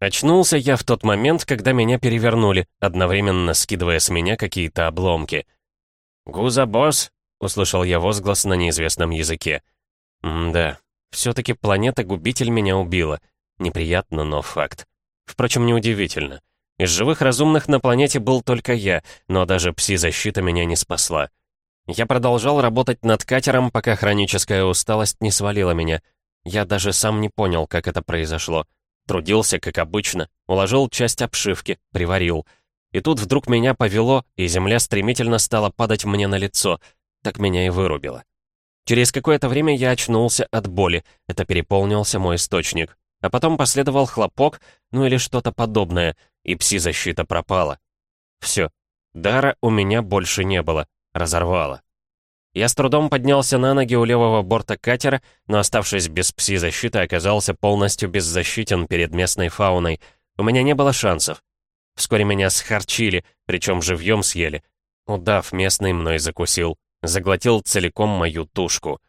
Очнулся я в тот момент, когда меня перевернули, одновременно скидывая с меня какие-то обломки. «Гуза, босс!» — услышал я возглас на неизвестном языке. «Да, все-таки планета-губитель меня убила. Неприятно, но факт. Впрочем, неудивительно. Из живых разумных на планете был только я, но даже пси-защита меня не спасла. Я продолжал работать над катером, пока хроническая усталость не свалила меня. Я даже сам не понял, как это произошло. Трудился, как обычно, уложил часть обшивки, приварил. И тут вдруг меня повело, и земля стремительно стала падать мне на лицо. Так меня и вырубило. Через какое-то время я очнулся от боли. Это переполнился мой источник. А потом последовал хлопок, ну или что-то подобное, и пси-защита пропала. Все. Дара у меня больше не было. Разорвало. Я с трудом поднялся на ноги у левого борта катера, но, оставшись без пси-защиты, оказался полностью беззащитен перед местной фауной. У меня не было шансов. Вскоре меня схарчили, причем живьем съели. Удав местный мной закусил. Заглотил целиком мою тушку.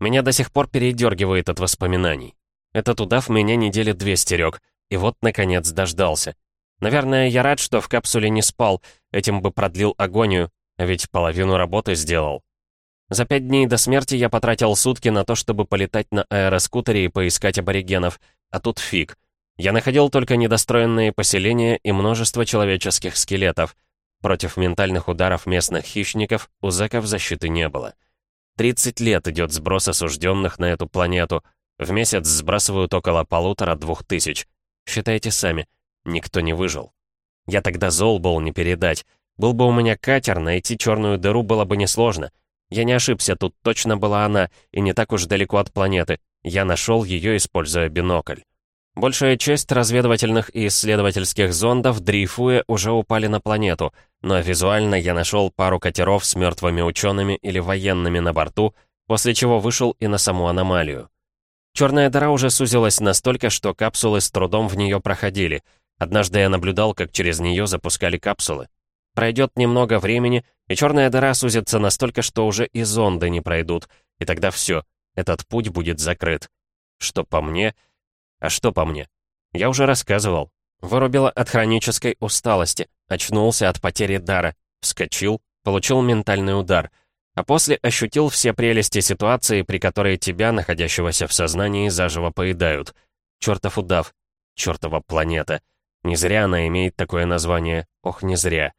Меня до сих пор передергивает от воспоминаний. Этот удав меня недели две стерег, и вот, наконец, дождался. Наверное, я рад, что в капсуле не спал, этим бы продлил агонию, а ведь половину работы сделал. За пять дней до смерти я потратил сутки на то, чтобы полетать на аэроскутере и поискать аборигенов, а тут фиг. Я находил только недостроенные поселения и множество человеческих скелетов. Против ментальных ударов местных хищников у зэков защиты не было. 30 лет идет сброс осужденных на эту планету, в месяц сбрасывают около полутора-двух тысяч. Считайте сами, никто не выжил. Я тогда зол был не передать. Был бы у меня катер, найти черную дыру было бы несложно. Я не ошибся, тут точно была она, и не так уж далеко от планеты. Я нашел ее, используя бинокль. Большая часть разведывательных и исследовательских зондов, дрейфуя, уже упали на планету, но визуально я нашел пару катеров с мертвыми учеными или военными на борту, после чего вышел и на саму аномалию. Черная дыра уже сузилась настолько, что капсулы с трудом в нее проходили. Однажды я наблюдал, как через нее запускали капсулы. Пройдет немного времени, и черная дыра сузится настолько, что уже и зонды не пройдут, и тогда все, этот путь будет закрыт. Что по мне? А что по мне? Я уже рассказывал. Вырубила от хронической усталости, очнулся от потери дара, вскочил, получил ментальный удар — а после ощутил все прелести ситуации, при которой тебя, находящегося в сознании, заживо поедают. Чёртов удав. Чёртова планета. Не зря она имеет такое название. Ох, не зря.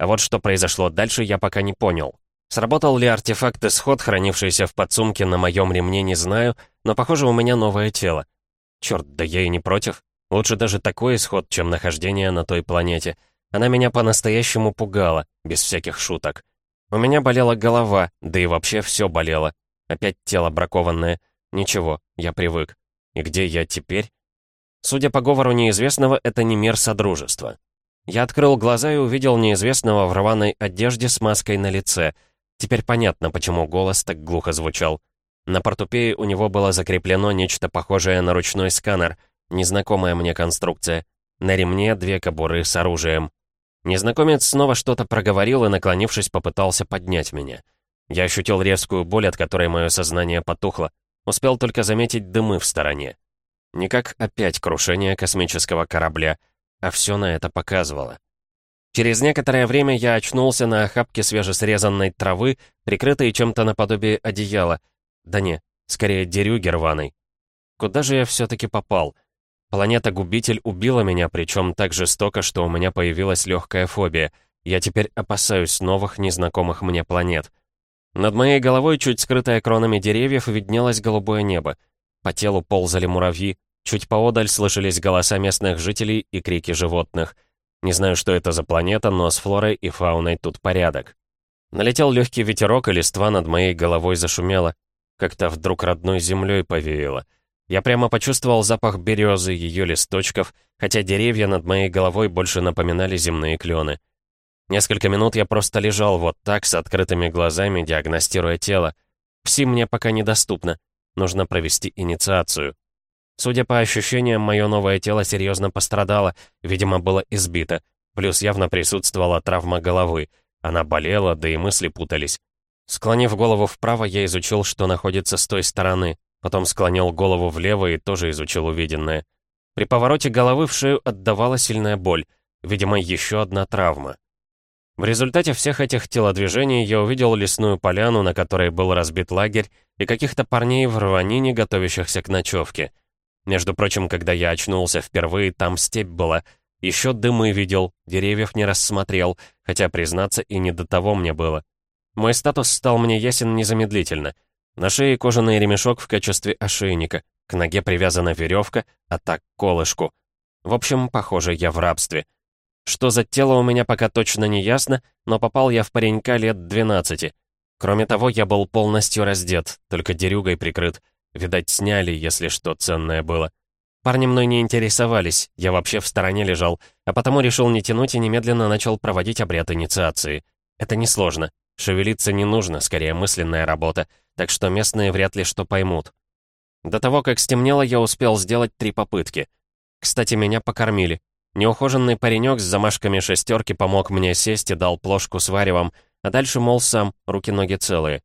А вот что произошло дальше, я пока не понял. Сработал ли артефакт исход, хранившийся в подсумке на моем ремне, не знаю, но, похоже, у меня новое тело. Черт, да я и не против. Лучше даже такой исход, чем нахождение на той планете. Она меня по-настоящему пугала, без всяких шуток. У меня болела голова, да и вообще все болело. Опять тело бракованное. Ничего, я привык. И где я теперь? Судя по говору неизвестного, это не мир Содружества. Я открыл глаза и увидел неизвестного в рваной одежде с маской на лице. Теперь понятно, почему голос так глухо звучал. На портупее у него было закреплено нечто похожее на ручной сканер, незнакомая мне конструкция. На ремне две кобуры с оружием. Незнакомец снова что-то проговорил и, наклонившись, попытался поднять меня. Я ощутил резкую боль, от которой мое сознание потухло. Успел только заметить дымы в стороне. Не как опять крушение космического корабля, а все на это показывало. Через некоторое время я очнулся на охапке свежесрезанной травы, прикрытой чем-то наподобие одеяла. Да не, скорее дерюги рваной. Куда же я все-таки попал? — Планета-губитель убила меня, причем так жестоко, что у меня появилась легкая фобия. Я теперь опасаюсь новых, незнакомых мне планет. Над моей головой, чуть скрытая кронами деревьев, виднелось голубое небо. По телу ползали муравьи. Чуть поодаль слышались голоса местных жителей и крики животных. Не знаю, что это за планета, но с флорой и фауной тут порядок. Налетел легкий ветерок, и листва над моей головой зашумела. Как-то вдруг родной землей повеяло. Я прямо почувствовал запах березы, ее листочков, хотя деревья над моей головой больше напоминали земные клены. Несколько минут я просто лежал вот так, с открытыми глазами, диагностируя тело. Пси мне пока недоступно. Нужно провести инициацию. Судя по ощущениям, мое новое тело серьезно пострадало, видимо, было избито. Плюс явно присутствовала травма головы. Она болела, да и мысли путались. Склонив голову вправо, я изучил, что находится с той стороны. Потом склонил голову влево и тоже изучил увиденное. При повороте головы в шею отдавала сильная боль. Видимо, еще одна травма. В результате всех этих телодвижений я увидел лесную поляну, на которой был разбит лагерь, и каких-то парней в рванине, готовящихся к ночевке. Между прочим, когда я очнулся впервые, там степь была. Еще дымы видел, деревьев не рассмотрел, хотя, признаться, и не до того мне было. Мой статус стал мне ясен незамедлительно. На шее кожаный ремешок в качестве ошейника, к ноге привязана веревка, а так колышку. В общем, похоже, я в рабстве. Что за тело у меня пока точно не ясно, но попал я в паренька лет 12. Кроме того, я был полностью раздет, только дерюгой прикрыт. Видать, сняли, если что ценное было. Парни мной не интересовались, я вообще в стороне лежал, а потому решил не тянуть и немедленно начал проводить обряд инициации. Это несложно. Шевелиться не нужно, скорее мысленная работа, так что местные вряд ли что поймут. До того, как стемнело, я успел сделать три попытки. Кстати, меня покормили. Неухоженный паренек с замашками шестерки помог мне сесть и дал плошку с варевом, а дальше, мол, сам, руки-ноги целые.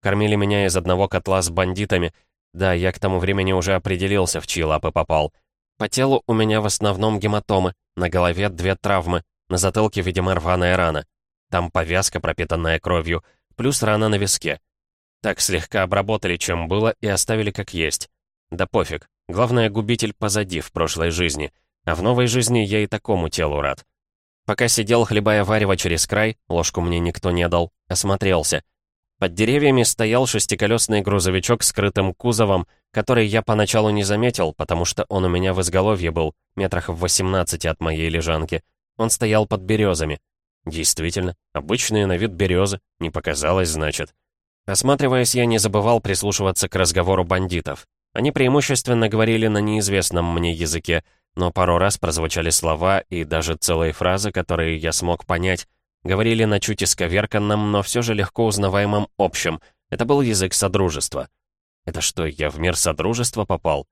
Кормили меня из одного котла с бандитами. Да, я к тому времени уже определился, в чьи лапы попал. По телу у меня в основном гематомы, на голове две травмы, на затылке, видимо, рваная рана. Там повязка, пропитанная кровью, плюс рана на виске. Так слегка обработали, чем было, и оставили как есть. Да пофиг. Главное, губитель позади в прошлой жизни — а в новой жизни я и такому телу рад. Пока сидел, хлебая варево через край, ложку мне никто не дал, осмотрелся. Под деревьями стоял шестиколесный грузовичок с крытым кузовом, который я поначалу не заметил, потому что он у меня в изголовье был, метрах в 18 от моей лежанки. Он стоял под березами. Действительно, обычные на вид березы, не показалось, значит. Осматриваясь, я не забывал прислушиваться к разговору бандитов. Они преимущественно говорили на неизвестном мне языке, но пару раз прозвучали слова и даже целые фразы, которые я смог понять. Говорили на чуть исковерканном, но все же легко узнаваемом общем. Это был язык Содружества. Это что, я в мир Содружества попал?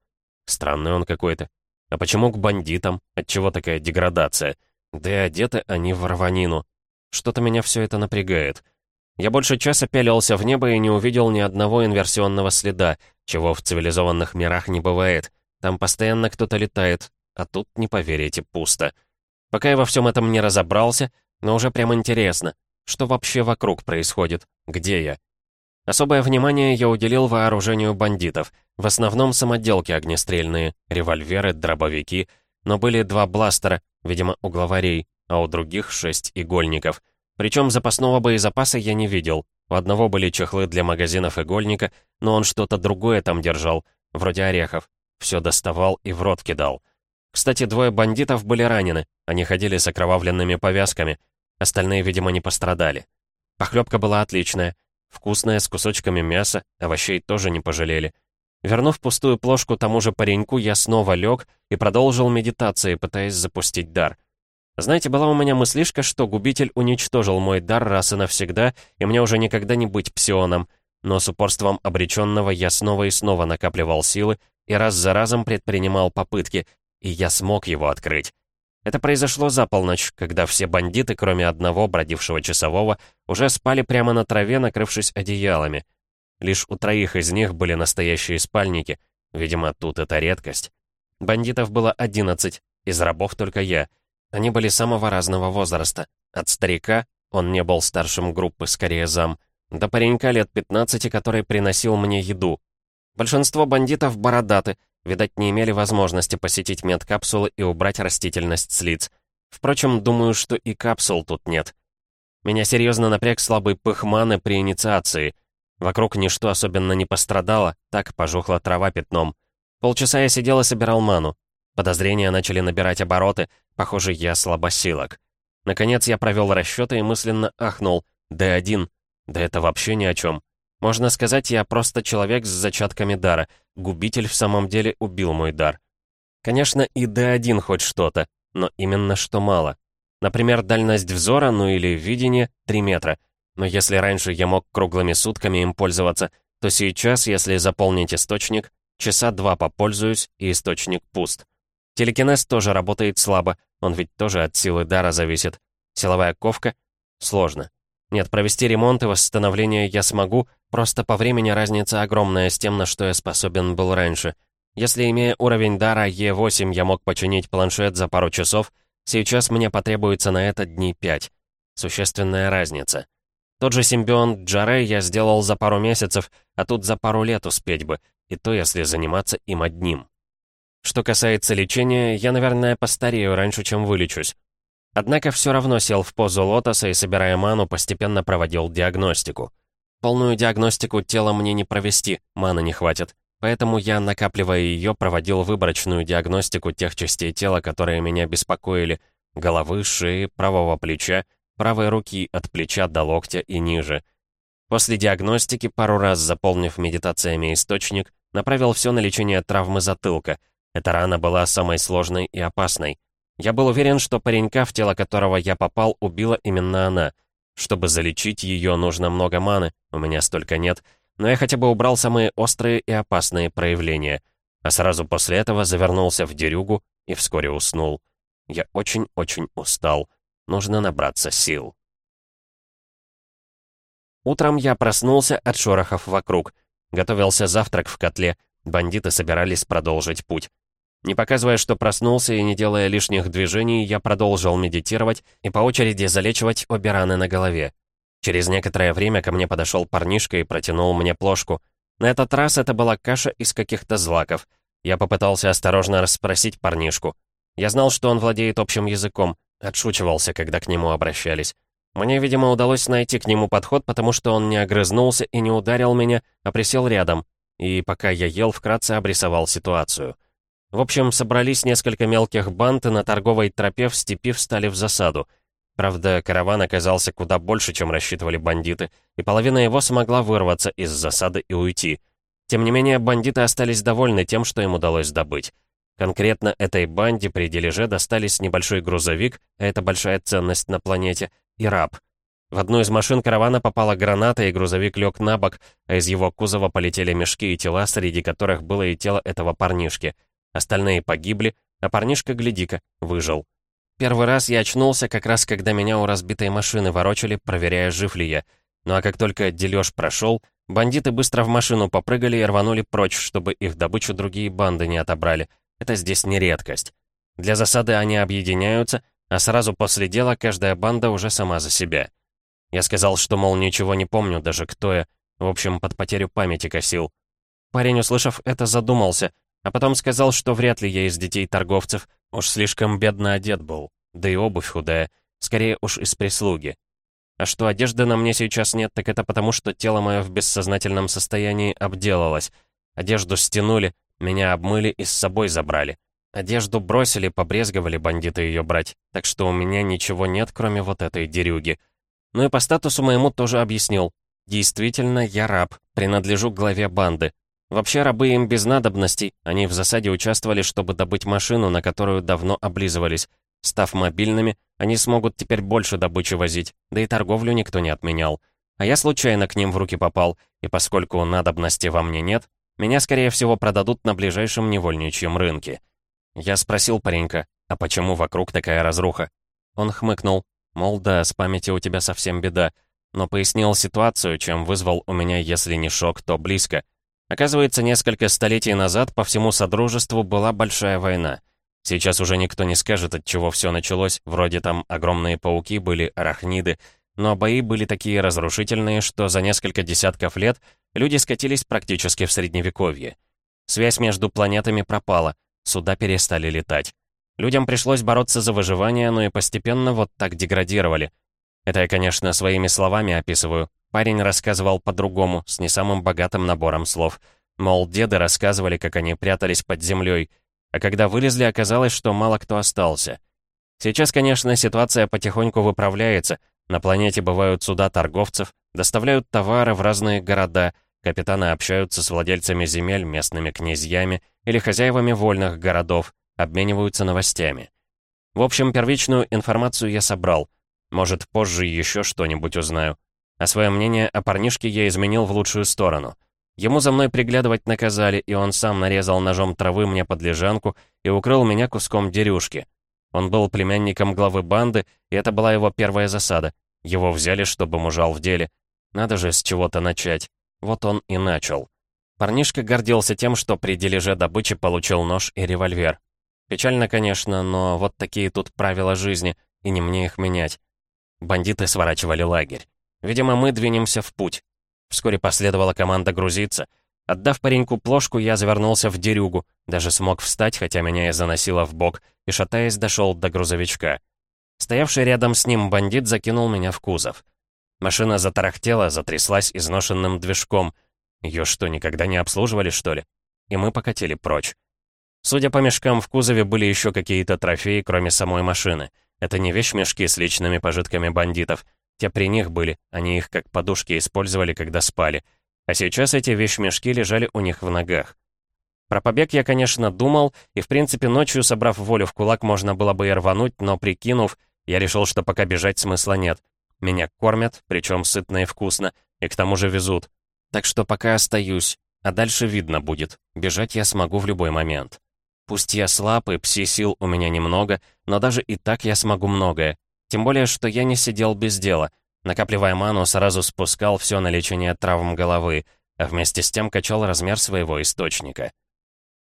Странный он какой-то. А почему к бандитам? Отчего такая деградация? Да и одеты они в рванину. Что-то меня все это напрягает. Я больше часа пялился в небо и не увидел ни одного инверсионного следа, чего в цивилизованных мирах не бывает. Там постоянно кто-то летает, а тут, не поверите, пусто. Пока я во всем этом не разобрался, но уже прям интересно, что вообще вокруг происходит, где я. Особое внимание я уделил вооружению бандитов, в основном самоделки огнестрельные, револьверы, дробовики, но были два бластера, видимо, у главарей, а у других шесть игольников. Причем запасного боезапаса я не видел. У одного были чехлы для магазинов игольника, но он что-то другое там держал, вроде орехов. Все доставал и в рот кидал. Кстати, двое бандитов были ранены. Они ходили с окровавленными повязками. Остальные, видимо, не пострадали. Похлебка была отличная. Вкусная, с кусочками мяса, овощей тоже не пожалели. Вернув пустую плошку тому же пареньку, я снова лег и продолжил медитации, пытаясь запустить дар. Знаете, была у меня мыслишка, что губитель уничтожил мой дар раз и навсегда, и мне уже никогда не быть псионом. Но с упорством обреченного я снова и снова накапливал силы и раз за разом предпринимал попытки, и я смог его открыть. Это произошло за полночь, когда все бандиты, кроме одного бродившего часового, уже спали прямо на траве, накрывшись одеялами. Лишь у троих из них были настоящие спальники. Видимо, тут это редкость. Бандитов было одиннадцать, из рабов только я. Они были самого разного возраста. От старика, он не был старшим группы, скорее зам, до паренька лет 15, который приносил мне еду. Большинство бандитов бородаты, Видать, не имели возможности посетить медкапсулы и убрать растительность с лиц. Впрочем, думаю, что и капсул тут нет. Меня серьезно напряг слабый пых маны при инициации. Вокруг ничто особенно не пострадало, так пожухла трава пятном. Полчаса я сидел и собирал ману. Подозрения начали набирать обороты, похоже, я слабосилок. Наконец я провел расчеты и мысленно ахнул. Д1. Да это вообще ни о чем. Можно сказать, я просто человек с зачатками дара. Губитель в самом деле убил мой дар. Конечно, и Д1 хоть что-то, но именно что мало. Например, дальность взора, ну или видение, 3 метра. Но если раньше я мог круглыми сутками им пользоваться, то сейчас, если заполнить источник, часа два попользуюсь, и источник пуст. Телекинез тоже работает слабо, он ведь тоже от силы дара зависит. Силовая ковка? Сложно. Нет, провести ремонт и восстановление я смогу, просто по времени разница огромная с тем, на что я способен был раньше. Если, имея уровень дара Е8, я мог починить планшет за пару часов, сейчас мне потребуется на это дней пять. Существенная разница. Тот же симбионт Джаре я сделал за пару месяцев, а тут за пару лет успеть бы, и то если заниматься им одним. Что касается лечения, я, наверное, постарею раньше, чем вылечусь. Однако все равно сел в позу лотоса и, собирая ману, постепенно проводил диагностику. Полную диагностику тела мне не провести, маны не хватит. Поэтому я, накапливая ее, проводил выборочную диагностику тех частей тела, которые меня беспокоили. Головы, шеи, правого плеча, правой руки от плеча до локтя и ниже. После диагностики, пару раз заполнив медитациями источник, направил все на лечение травмы затылка. Эта рана была самой сложной и опасной. Я был уверен, что паренька, в тело которого я попал, убила именно она. Чтобы залечить ее, нужно много маны, у меня столько нет, но я хотя бы убрал самые острые и опасные проявления. А сразу после этого завернулся в дерюгу и вскоре уснул. Я очень-очень устал. Нужно набраться сил. Утром я проснулся от шорохов вокруг. Готовился завтрак в котле. Бандиты собирались продолжить путь. Не показывая, что проснулся и не делая лишних движений, я продолжил медитировать и по очереди залечивать обе раны на голове. Через некоторое время ко мне подошел парнишка и протянул мне плошку. На этот раз это была каша из каких-то злаков. Я попытался осторожно расспросить парнишку. Я знал, что он владеет общим языком, отшучивался, когда к нему обращались. Мне, видимо, удалось найти к нему подход, потому что он не огрызнулся и не ударил меня, а присел рядом. И пока я ел, вкратце обрисовал ситуацию. В общем, собрались несколько мелких банд и на торговой тропе в степи встали в засаду. Правда, караван оказался куда больше, чем рассчитывали бандиты, и половина его смогла вырваться из засады и уйти. Тем не менее, бандиты остались довольны тем, что им удалось добыть. Конкретно этой банде при дележе достались небольшой грузовик, а это большая ценность на планете, и раб. В одну из машин каравана попала граната, и грузовик лег на бок, а из его кузова полетели мешки и тела, среди которых было и тело этого парнишки — Остальные погибли, а парнишка, гляди-ка, выжил. Первый раз я очнулся как раз, когда меня у разбитой машины ворочали, проверяя, жив ли я. Ну а как только дележ прошел, бандиты быстро в машину попрыгали и рванули прочь, чтобы их добычу другие банды не отобрали. Это здесь не редкость. Для засады они объединяются, а сразу после дела каждая банда уже сама за себя. Я сказал, что, мол, ничего не помню, даже кто я. В общем, под потерю памяти косил. Парень, услышав это, задумался, а потом сказал, что вряд ли я из детей торговцев, уж слишком бедно одет был, да и обувь худая, скорее уж из прислуги. А что одежды на мне сейчас нет, так это потому, что тело мое в бессознательном состоянии обделалось. Одежду стянули, меня обмыли и с собой забрали. Одежду бросили, побрезговали бандиты ее брать, так что у меня ничего нет, кроме вот этой дерюги. Ну и по статусу моему тоже объяснил. Действительно, я раб, принадлежу главе банды, Вообще рабы им без надобностей, они в засаде участвовали, чтобы добыть машину, на которую давно облизывались. Став мобильными, они смогут теперь больше добычи возить, да и торговлю никто не отменял. А я случайно к ним в руки попал, и поскольку надобности во мне нет, меня, скорее всего, продадут на ближайшем невольничьем рынке. Я спросил паренька, а почему вокруг такая разруха? Он хмыкнул, мол, да, с памяти у тебя совсем беда, но пояснил ситуацию, чем вызвал у меня, если не шок, то близко — Оказывается, несколько столетий назад по всему Содружеству была большая война. Сейчас уже никто не скажет, от чего все началось, вроде там огромные пауки были, арахниды, но бои были такие разрушительные, что за несколько десятков лет люди скатились практически в Средневековье. Связь между планетами пропала, суда перестали летать. Людям пришлось бороться за выживание, но и постепенно вот так деградировали. Это я, конечно, своими словами описываю, Парень рассказывал по-другому, с не самым богатым набором слов. Мол, деды рассказывали, как они прятались под землей, а когда вылезли, оказалось, что мало кто остался. Сейчас, конечно, ситуация потихоньку выправляется. На планете бывают суда торговцев, доставляют товары в разные города, капитаны общаются с владельцами земель, местными князьями или хозяевами вольных городов, обмениваются новостями. В общем, первичную информацию я собрал. Может, позже еще что-нибудь узнаю. А свое мнение о парнишке я изменил в лучшую сторону. Ему за мной приглядывать наказали, и он сам нарезал ножом травы мне под лежанку и укрыл меня куском дерюшки. Он был племянником главы банды, и это была его первая засада. Его взяли, чтобы мужал в деле. Надо же с чего-то начать. Вот он и начал. Парнишка гордился тем, что при дележе добычи получил нож и револьвер. Печально, конечно, но вот такие тут правила жизни, и не мне их менять. Бандиты сворачивали лагерь. Видимо, мы двинемся в путь. Вскоре последовала команда грузиться. Отдав пареньку плошку, я завернулся в дерюгу, даже смог встать, хотя меня и заносило в бок, и, шатаясь, дошел до грузовичка. Стоявший рядом с ним бандит закинул меня в кузов. Машина затарахтела, затряслась изношенным движком. Ее что, никогда не обслуживали, что ли? И мы покатили прочь. Судя по мешкам в кузове, были еще какие-то трофеи, кроме самой машины. Это не вещмешки с личными пожитками бандитов. Те при них были, они их как подушки использовали, когда спали. А сейчас эти вещмешки лежали у них в ногах. Про побег я, конечно, думал, и, в принципе, ночью, собрав волю в кулак, можно было бы и рвануть, но, прикинув, я решил, что пока бежать смысла нет. Меня кормят, причем сытно и вкусно, и к тому же везут. Так что пока остаюсь, а дальше видно будет. Бежать я смогу в любой момент. Пусть я слаб и пси-сил у меня немного, но даже и так я смогу многое. Тем более, что я не сидел без дела. Накапливая ману, сразу спускал все на лечение травм головы, а вместе с тем качал размер своего источника.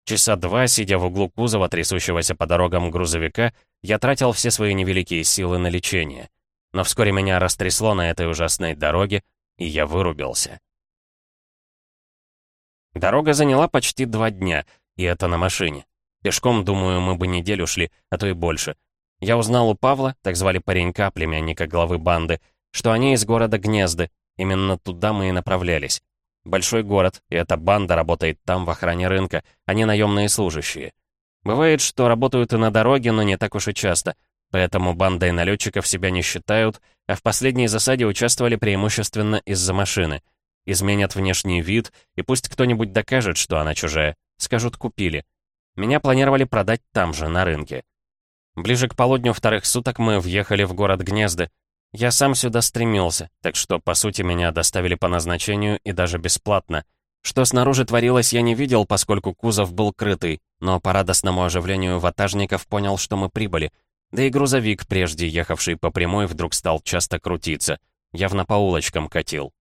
Часа два, сидя в углу кузова, трясущегося по дорогам грузовика, я тратил все свои невеликие силы на лечение. Но вскоре меня растрясло на этой ужасной дороге, и я вырубился. Дорога заняла почти два дня, и это на машине. Пешком, думаю, мы бы неделю шли, а то и больше. Я узнал у Павла, так звали паренька, племянника главы банды, что они из города Гнезды. Именно туда мы и направлялись. Большой город, и эта банда работает там в охране рынка, а не наемные служащие. Бывает, что работают и на дороге, но не так уж и часто. Поэтому бандой налетчиков себя не считают, а в последней засаде участвовали преимущественно из-за машины. Изменят внешний вид, и пусть кто-нибудь докажет, что она чужая. Скажут, купили. Меня планировали продать там же, на рынке. Ближе к полудню вторых суток мы въехали в город Гнезды. Я сам сюда стремился, так что, по сути, меня доставили по назначению и даже бесплатно. Что снаружи творилось, я не видел, поскольку кузов был крытый, но по радостному оживлению ватажников понял, что мы прибыли. Да и грузовик, прежде ехавший по прямой, вдруг стал часто крутиться. Явно по улочкам катил.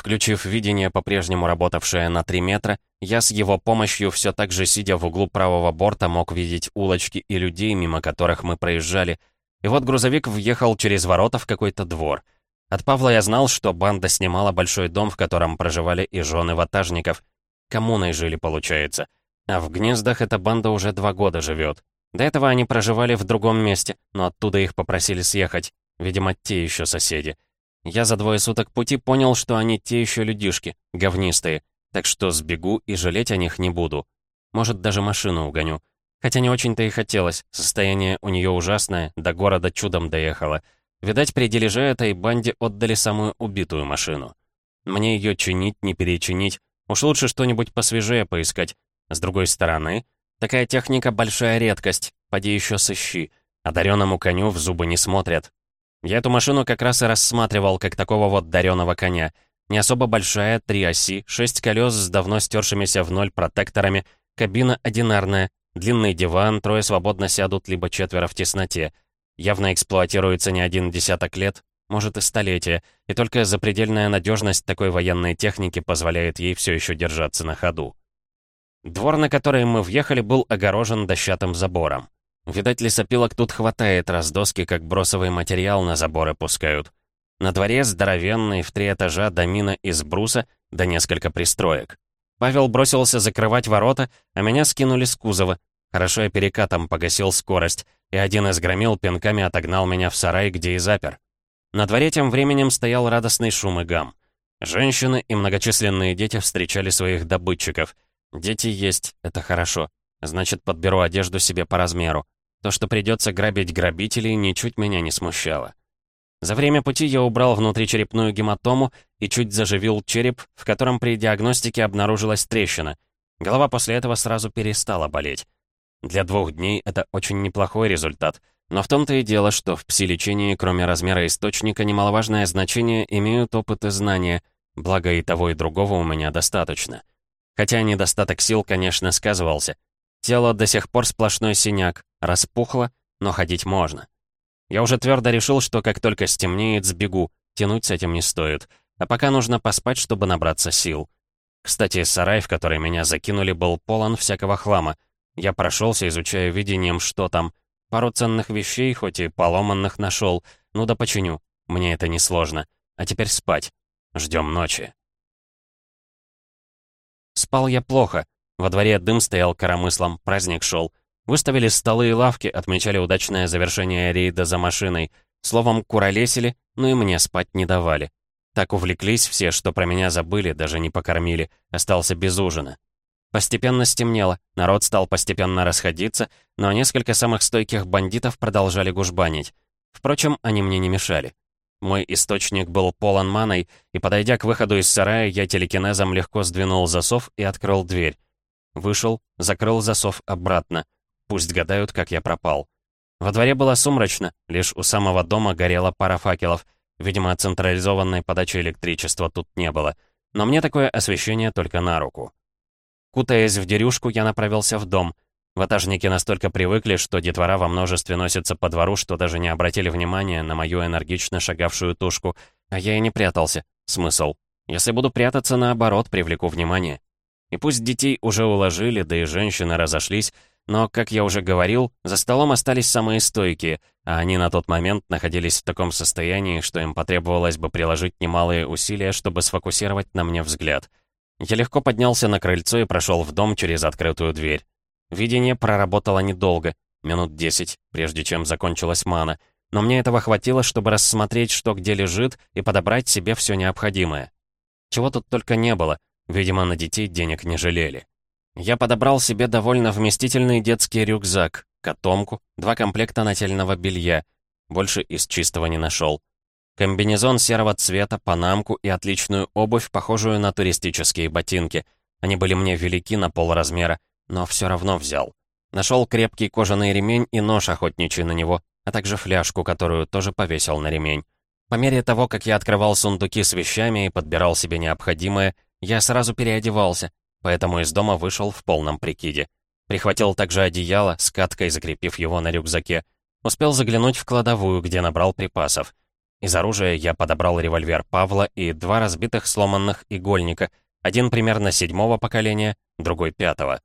Включив видение, по-прежнему работавшее на 3 метра, я с его помощью, все так же сидя в углу правого борта, мог видеть улочки и людей, мимо которых мы проезжали. И вот грузовик въехал через ворота в какой-то двор. От Павла я знал, что банда снимала большой дом, в котором проживали и жены ватажников. Коммуной жили, получается. А в гнездах эта банда уже два года живет. До этого они проживали в другом месте, но оттуда их попросили съехать. Видимо, те еще соседи. Я за двое суток пути понял, что они те еще людишки, говнистые, так что сбегу и жалеть о них не буду. Может, даже машину угоню. Хотя не очень-то и хотелось, состояние у нее ужасное, до города чудом доехала. Видать, при дележе этой банде отдали самую убитую машину. Мне ее чинить, не перечинить, уж лучше что-нибудь посвежее поискать. С другой стороны, такая техника большая редкость, поди еще сыщи. Одаренному коню в зубы не смотрят, я эту машину как раз и рассматривал, как такого вот дареного коня. Не особо большая, три оси, шесть колес с давно стершимися в ноль протекторами, кабина одинарная, длинный диван, трое свободно сядут, либо четверо в тесноте. Явно эксплуатируется не один десяток лет, может и столетия, и только запредельная надежность такой военной техники позволяет ей все еще держаться на ходу. Двор, на который мы въехали, был огорожен дощатым забором. Видать, лесопилок тут хватает, раз доски как бросовый материал на заборы пускают. На дворе здоровенный в три этажа домина из бруса да несколько пристроек. Павел бросился закрывать ворота, а меня скинули с кузова. Хорошо я перекатом погасил скорость, и один из громил пинками отогнал меня в сарай, где и запер. На дворе тем временем стоял радостный шум и гам. Женщины и многочисленные дети встречали своих добытчиков. Дети есть, это хорошо. Значит, подберу одежду себе по размеру. То, что придется грабить грабителей, ничуть меня не смущало. За время пути я убрал внутричерепную гематому и чуть заживил череп, в котором при диагностике обнаружилась трещина. Голова после этого сразу перестала болеть. Для двух дней это очень неплохой результат. Но в том-то и дело, что в пси-лечении, кроме размера источника, немаловажное значение имеют опыт и знания, благо и того, и другого у меня достаточно. Хотя недостаток сил, конечно, сказывался — Тело до сих пор сплошной синяк, распухло, но ходить можно. Я уже твердо решил, что как только стемнеет, сбегу, тянуть с этим не стоит. А пока нужно поспать, чтобы набраться сил. Кстати, сарай, в который меня закинули, был полон всякого хлама. Я прошелся, изучая видением, что там. Пару ценных вещей, хоть и поломанных, нашел. Ну да починю. Мне это несложно. А теперь спать. Ждем ночи. Спал я плохо. Во дворе дым стоял коромыслом, праздник шел. Выставили столы и лавки, отмечали удачное завершение рейда за машиной. Словом, куролесили, но и мне спать не давали. Так увлеклись все, что про меня забыли, даже не покормили. Остался без ужина. Постепенно стемнело, народ стал постепенно расходиться, но несколько самых стойких бандитов продолжали гужбанить. Впрочем, они мне не мешали. Мой источник был полон маной, и, подойдя к выходу из сарая, я телекинезом легко сдвинул засов и открыл дверь. Вышел, закрыл засов обратно. Пусть гадают, как я пропал. Во дворе было сумрачно, лишь у самого дома горела пара факелов. Видимо, централизованной подачи электричества тут не было. Но мне такое освещение только на руку. Кутаясь в дерюшку, я направился в дом — Ватажники настолько привыкли, что детвора во множестве носится по двору, что даже не обратили внимания на мою энергично шагавшую тушку. А я и не прятался. Смысл? Если буду прятаться, наоборот, привлеку внимание. И пусть детей уже уложили, да и женщины разошлись, но, как я уже говорил, за столом остались самые стойкие, а они на тот момент находились в таком состоянии, что им потребовалось бы приложить немалые усилия, чтобы сфокусировать на мне взгляд. Я легко поднялся на крыльцо и прошел в дом через открытую дверь. Видение проработало недолго, минут десять, прежде чем закончилась мана, но мне этого хватило, чтобы рассмотреть, что где лежит, и подобрать себе все необходимое. Чего тут только не было, видимо, на детей денег не жалели. Я подобрал себе довольно вместительный детский рюкзак, котомку, два комплекта нательного белья. Больше из чистого не нашел. Комбинезон серого цвета, панамку и отличную обувь, похожую на туристические ботинки. Они были мне велики на полразмера, но все равно взял. Нашел крепкий кожаный ремень и нож охотничий на него, а также фляжку, которую тоже повесил на ремень. По мере того, как я открывал сундуки с вещами и подбирал себе необходимое, я сразу переодевался, поэтому из дома вышел в полном прикиде. Прихватил также одеяло, с каткой закрепив его на рюкзаке. Успел заглянуть в кладовую, где набрал припасов. Из оружия я подобрал револьвер Павла и два разбитых сломанных игольника, один примерно седьмого поколения, другой пятого.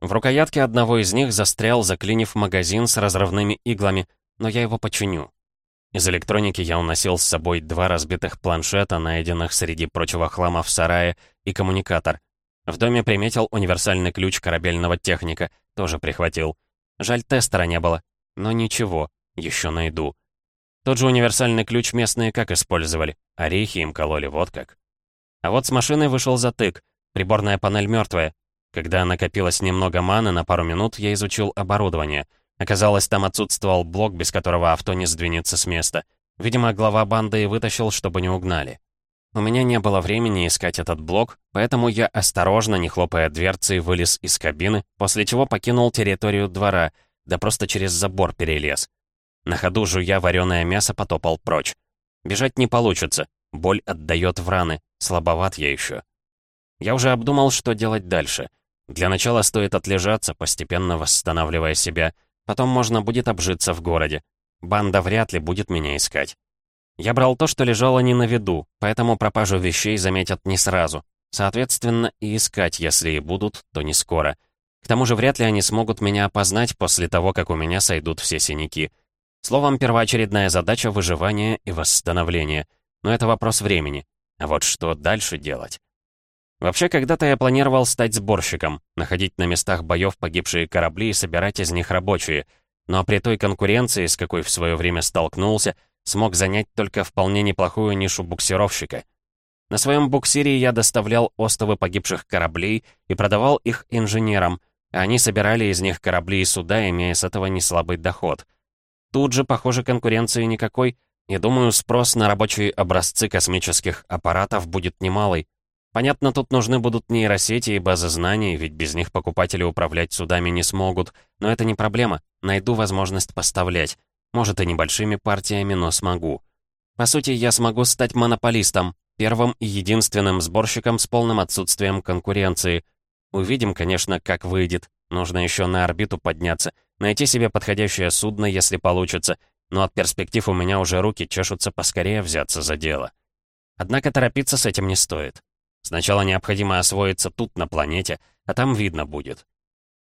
В рукоятке одного из них застрял, заклинив магазин с разрывными иглами, но я его починю. Из электроники я уносил с собой два разбитых планшета, найденных среди прочего хлама в сарае, и коммуникатор. В доме приметил универсальный ключ корабельного техника, тоже прихватил. Жаль, тестера не было, но ничего, еще найду. Тот же универсальный ключ местные как использовали? Орехи им кололи, вот как. А вот с машиной вышел затык. Приборная панель мертвая, когда накопилось немного маны, на пару минут я изучил оборудование. Оказалось, там отсутствовал блок, без которого авто не сдвинется с места. Видимо, глава банды и вытащил, чтобы не угнали. У меня не было времени искать этот блок, поэтому я осторожно, не хлопая дверцей, вылез из кабины, после чего покинул территорию двора, да просто через забор перелез. На ходу жуя вареное мясо потопал прочь. Бежать не получится, боль отдает в раны, слабоват я еще. Я уже обдумал, что делать дальше. Для начала стоит отлежаться, постепенно восстанавливая себя. Потом можно будет обжиться в городе. Банда вряд ли будет меня искать. Я брал то, что лежало не на виду, поэтому пропажу вещей заметят не сразу. Соответственно, и искать, если и будут, то не скоро. К тому же вряд ли они смогут меня опознать после того, как у меня сойдут все синяки. Словом, первоочередная задача — выживание и восстановление. Но это вопрос времени. А вот что дальше делать? Вообще, когда-то я планировал стать сборщиком, находить на местах боев погибшие корабли и собирать из них рабочие. Но при той конкуренции, с какой в свое время столкнулся, смог занять только вполне неплохую нишу буксировщика. На своем буксире я доставлял остовы погибших кораблей и продавал их инженерам, а они собирали из них корабли и суда, имея с этого неслабый доход. Тут же, похоже, конкуренции никакой, и думаю, спрос на рабочие образцы космических аппаратов будет немалый, Понятно, тут нужны будут нейросети и базы знаний, ведь без них покупатели управлять судами не смогут. Но это не проблема. Найду возможность поставлять. Может, и небольшими партиями, но смогу. По сути, я смогу стать монополистом, первым и единственным сборщиком с полным отсутствием конкуренции. Увидим, конечно, как выйдет. Нужно еще на орбиту подняться, найти себе подходящее судно, если получится. Но от перспектив у меня уже руки чешутся поскорее взяться за дело. Однако торопиться с этим не стоит. Сначала необходимо освоиться тут, на планете, а там видно будет.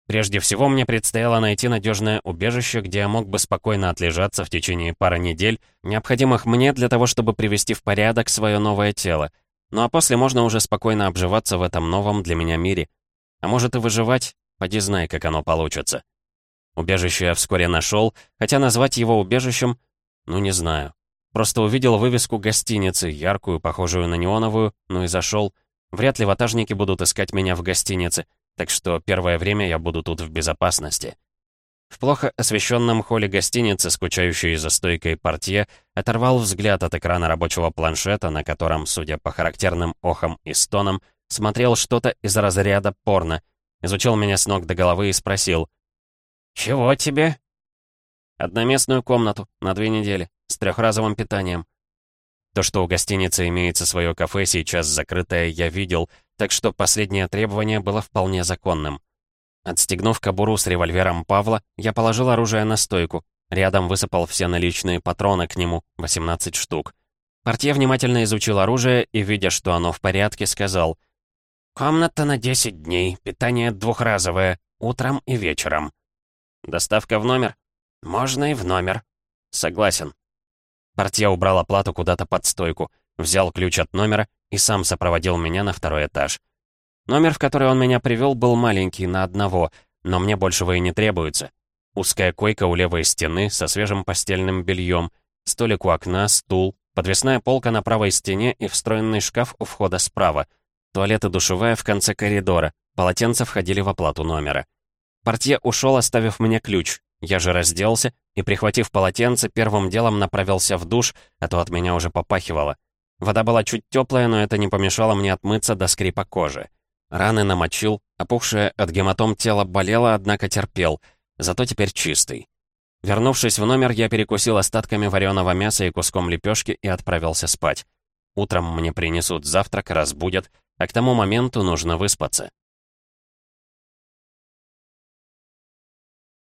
Прежде всего, мне предстояло найти надежное убежище, где я мог бы спокойно отлежаться в течение пары недель, необходимых мне для того, чтобы привести в порядок свое новое тело. Ну а после можно уже спокойно обживаться в этом новом для меня мире. А может и выживать, поди знай, как оно получится. Убежище я вскоре нашел, хотя назвать его убежищем, ну не знаю. Просто увидел вывеску гостиницы, яркую, похожую на неоновую, ну и зашел. Вряд ли ватажники будут искать меня в гостинице, так что первое время я буду тут в безопасности. В плохо освещенном холле гостиницы, скучающий за стойкой портье, оторвал взгляд от экрана рабочего планшета, на котором, судя по характерным охам и стонам, смотрел что-то из разряда порно, изучил меня с ног до головы и спросил. «Чего тебе?» «Одноместную комнату, на две недели, с трехразовым питанием». То, что у гостиницы имеется свое кафе, сейчас закрытое, я видел, так что последнее требование было вполне законным. Отстегнув кобуру с револьвером Павла, я положил оружие на стойку. Рядом высыпал все наличные патроны к нему, 18 штук. Портье внимательно изучил оружие и, видя, что оно в порядке, сказал «Комната на 10 дней, питание двухразовое, утром и вечером». «Доставка в номер?» «Можно и в номер». «Согласен». Портье убрал оплату куда-то под стойку, взял ключ от номера и сам сопроводил меня на второй этаж. Номер, в который он меня привел, был маленький, на одного, но мне большего и не требуется. Узкая койка у левой стены со свежим постельным бельем, столик у окна, стул, подвесная полка на правой стене и встроенный шкаф у входа справа, туалет и душевая в конце коридора, полотенца входили в оплату номера. Портье ушел, оставив мне ключ. Я же разделся и, прихватив полотенце, первым делом направился в душ, а то от меня уже попахивало. Вода была чуть теплая, но это не помешало мне отмыться до скрипа кожи. Раны намочил, опухшее от гематом тело болело, однако терпел, зато теперь чистый. Вернувшись в номер, я перекусил остатками вареного мяса и куском лепешки и отправился спать. Утром мне принесут завтрак, разбудят, а к тому моменту нужно выспаться.